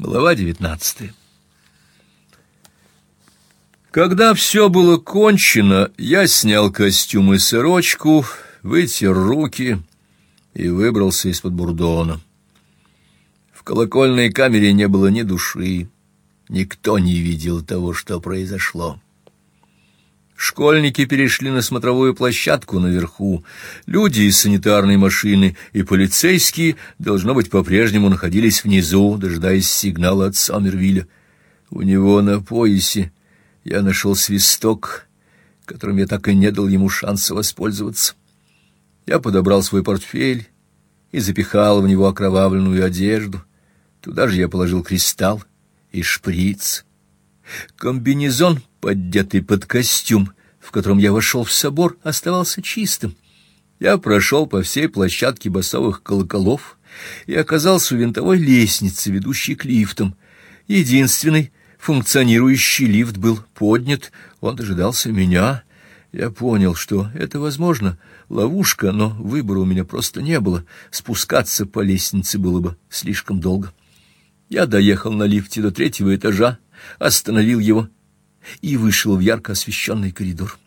Глава девятнадцатая. Когда все было кончено, я снял костюм и сорочку, вытер руки и выбрался из-под бурдона. В колокольной камере не было ни души, никто не видел того, что произошло. Школьники перешли на смотровую площадку наверху. Люди из санитарной машины и полицейские, должно быть, по-прежнему находились внизу, дожидаясь сигнала от Саммервилля. У него на поясе я нашел свисток, которым я так и не дал ему шанса воспользоваться. Я подобрал свой портфель и запихал в него окровавленную одежду. Туда же я положил кристалл и шприц. Комбинезон поддетый под костюм, в котором я вошел в собор, оставался чистым. Я прошел по всей площадке басовых колоколов и оказался у винтовой лестницы, ведущей к лифтам. Единственный функционирующий лифт был поднят, он дожидался меня. Я понял, что это, возможно, ловушка, но выбора у меня просто не было. Спускаться по лестнице было бы слишком долго. Я доехал на лифте до третьего этажа, остановил его и вышел в ярко освещенный коридор.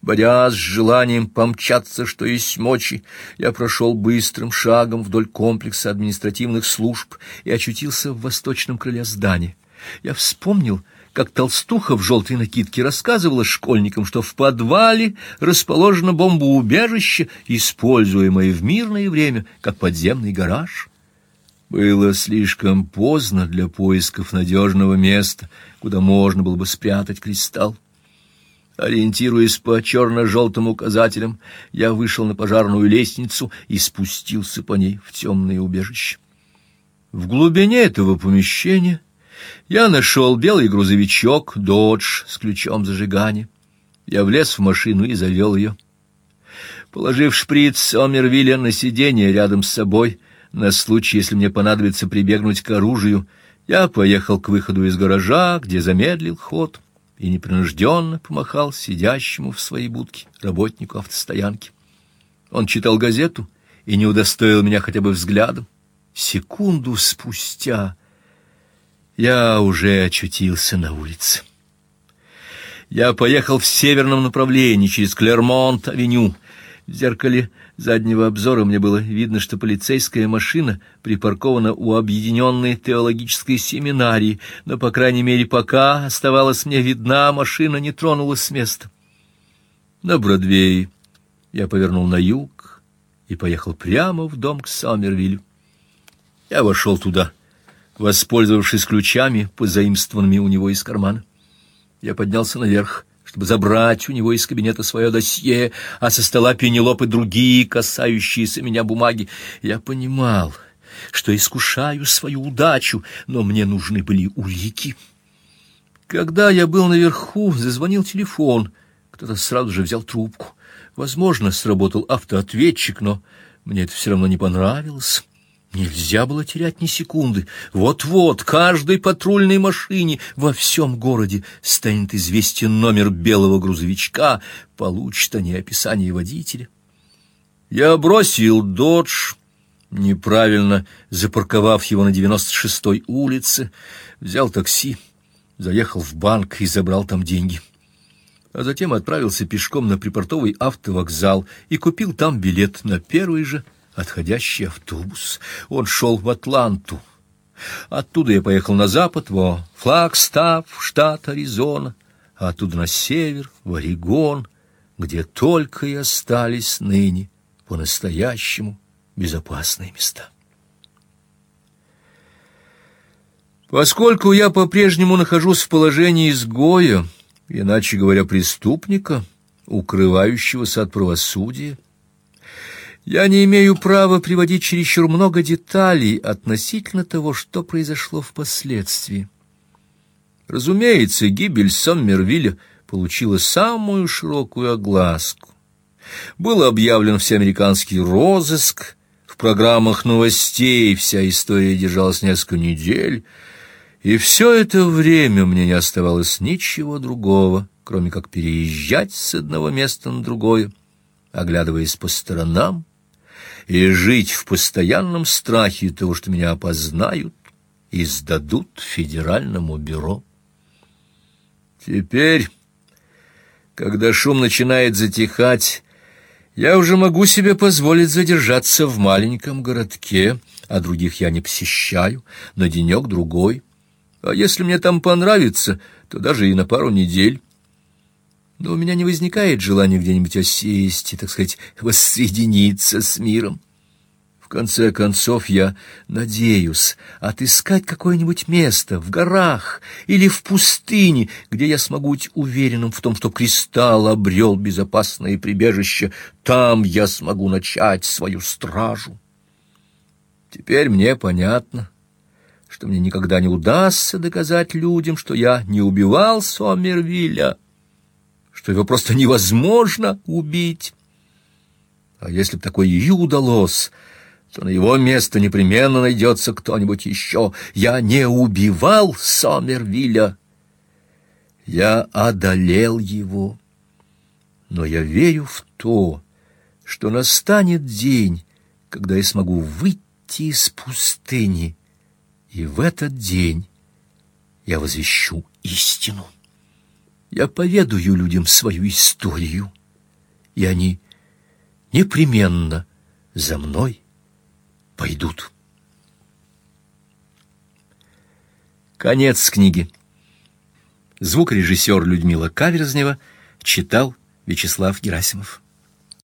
Борясь с желанием помчаться, что есть мочи, я прошел быстрым шагом вдоль комплекса административных служб и очутился в восточном крыле здания. Я вспомнил, как толстуха в желтой накидке рассказывала школьникам, что в подвале расположено бомбоубежище, используемое в мирное время как подземный гараж. Было слишком поздно для поисков надежного места, куда можно было бы спрятать кристалл. Ориентируясь по черно-желтым указателям, я вышел на пожарную лестницу и спустился по ней в темное убежище. В глубине этого помещения я нашел белый грузовичок «Додж» с ключом зажигания. Я влез в машину и завел ее. Положив шприц Сомервилля на сиденье рядом с собой, на случай, если мне понадобится прибегнуть к оружию, я поехал к выходу из гаража, где замедлил ход и непринужденно помахал сидящему в своей будке работнику автостоянки. Он читал газету и не удостоил меня хотя бы взглядом. Секунду спустя я уже очутился на улице. Я поехал в северном направлении через Клермонт-авеню. В зеркале заднего обзора мне было видно, что полицейская машина припаркована у объединенной теологической семинарии, но, по крайней мере, пока оставалась мне видна, машина не тронулась с места. На Бродвее я повернул на юг и поехал прямо в дом к Сомервиллю. Я вошел туда воспользовавшись ключами, позаимствованными у него из кармана. Я поднялся наверх, чтобы забрать у него из кабинета свое досье, а со стола Пенелопы другие, касающиеся меня бумаги. Я понимал, что искушаю свою удачу, но мне нужны были улики. Когда я был наверху, зазвонил телефон. Кто-то сразу же взял трубку. Возможно, сработал автоответчик, но мне это все равно не понравилось. Нельзя было терять ни секунды. Вот-вот каждой патрульной машине во всем городе станет известен номер белого грузовичка, получат они описание водителя. Я бросил «Додж», неправильно запарковав его на 96-й улице, взял такси, заехал в банк и забрал там деньги. А затем отправился пешком на припортовый автовокзал и купил там билет на первый же отходящий автобус. Он шел в Атланту. Оттуда я поехал на запад, во Флагстав, штат Аризона, а оттуда на север, в Орегон, где только и остались ныне по-настоящему безопасные места. Поскольку я по-прежнему нахожусь в положении изгоя, иначе говоря, преступника, укрывающегося от правосудия, я не имею права приводить чересчур много деталей относительно того, что произошло впоследствии. Разумеется, гибель Соммервилля получила самую широкую огласку. Был объявлен всеамериканский розыск, в программах новостей вся история держалась несколько недель, и все это время мне не оставалось ничего другого, кроме как переезжать с одного места на другое, оглядываясь по сторонам и жить в постоянном страхе того, что меня опознают и сдадут федеральному бюро. Теперь, когда шум начинает затихать, я уже могу себе позволить задержаться в маленьком городке, а других я не посещаю, на денек-другой. А если мне там понравится, то даже и на пару недель. Но у меня не возникает желания где-нибудь осесть и, так сказать, воссоединиться с миром. В конце концов, я надеюсь отыскать какое-нибудь место в горах или в пустыне, где я смогу быть уверенным в том, что кристалл обрел безопасное прибежище. Там я смогу начать свою стражу. Теперь мне понятно, что мне никогда не удастся доказать людям, что я не убивал Сомервилля, что его просто невозможно убить. А если бы такое и удалось то на его место непременно найдется кто-нибудь еще. Я не убивал Сомервилля. Я одолел его. Но я верю в то, что настанет день, когда я смогу выйти из пустыни, и в этот день я возвещу истину. Я поведаю людям свою историю, и они непременно за мной пойдут. Конец книги. Звукорежиссер Людмила Каверзнева читал Вячеслав Герасимов.